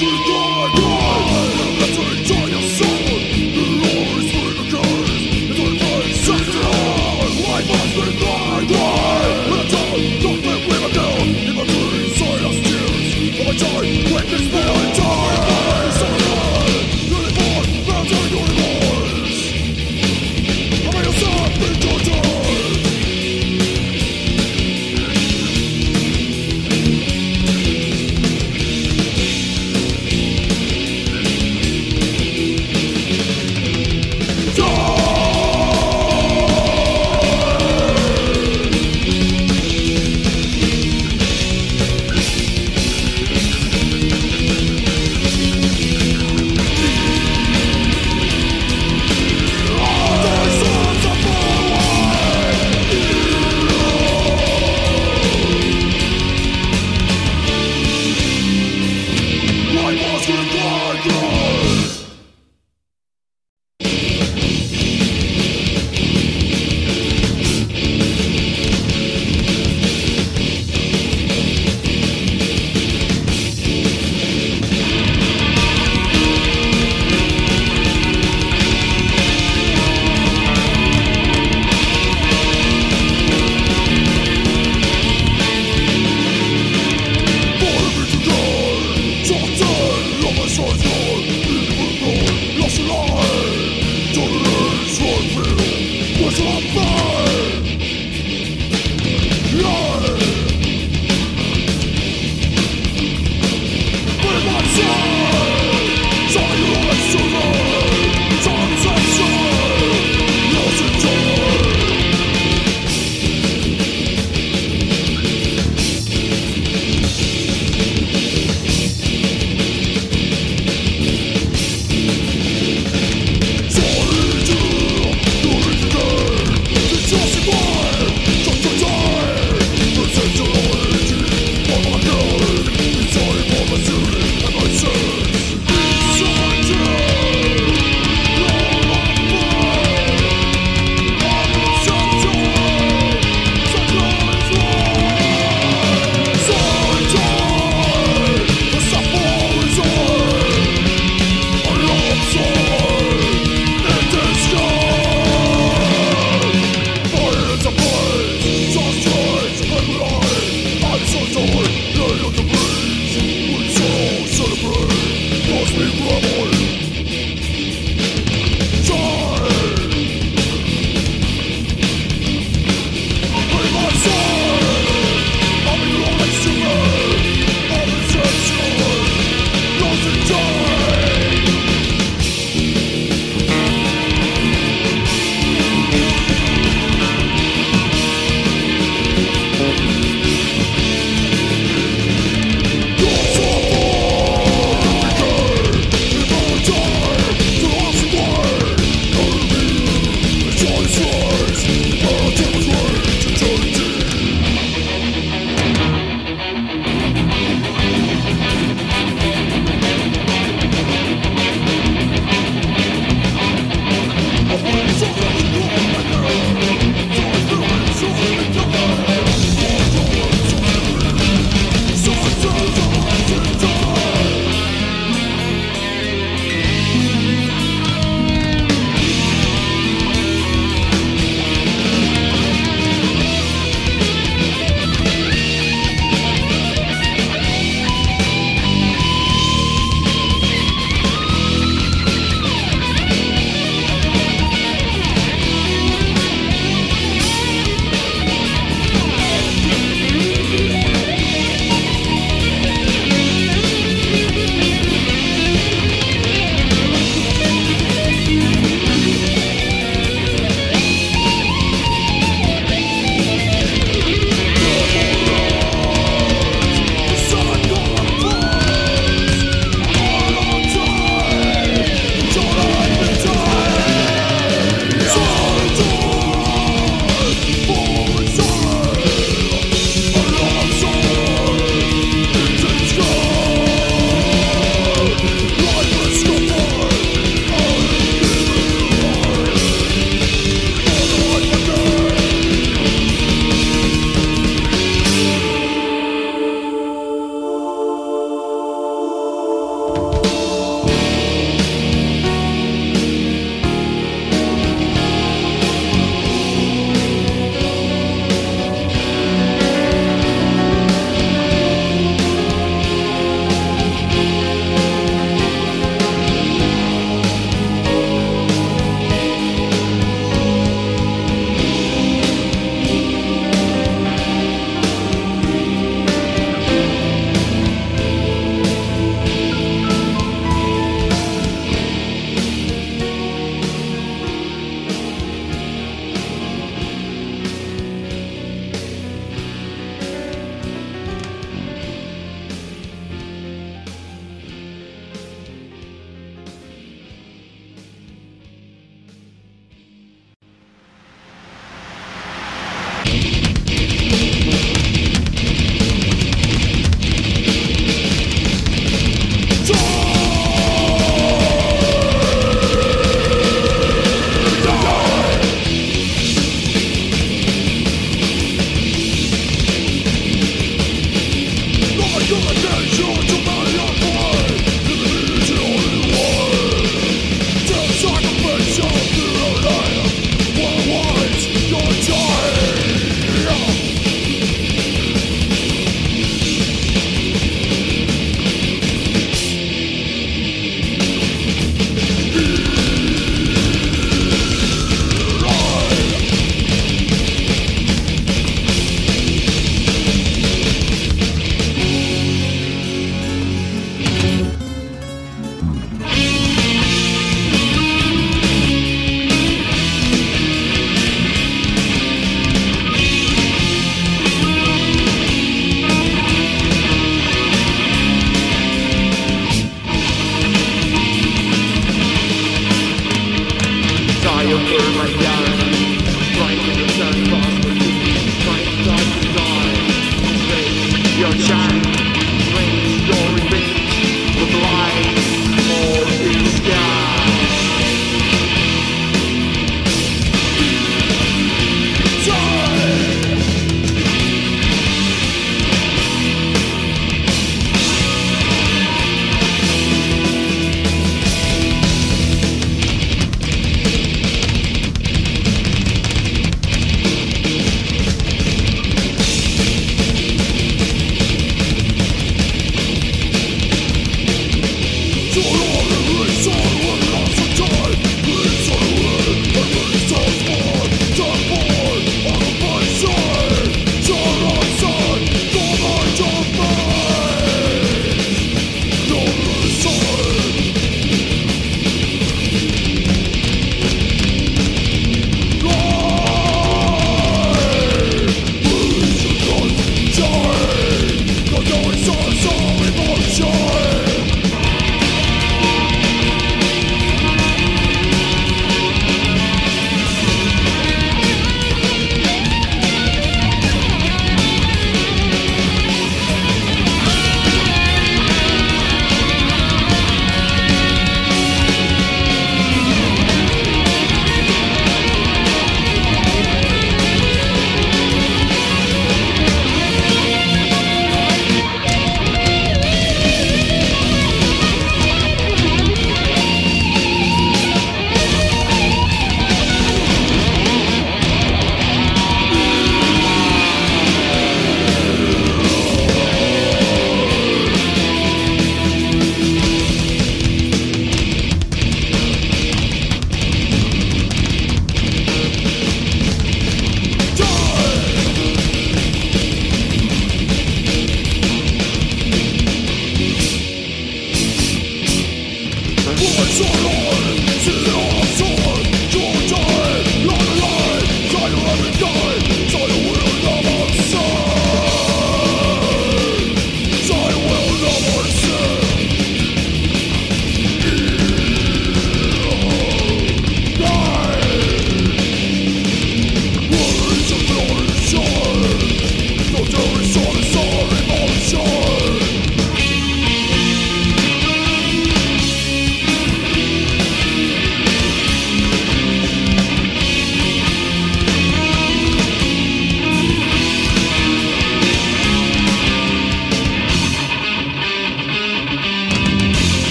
you do.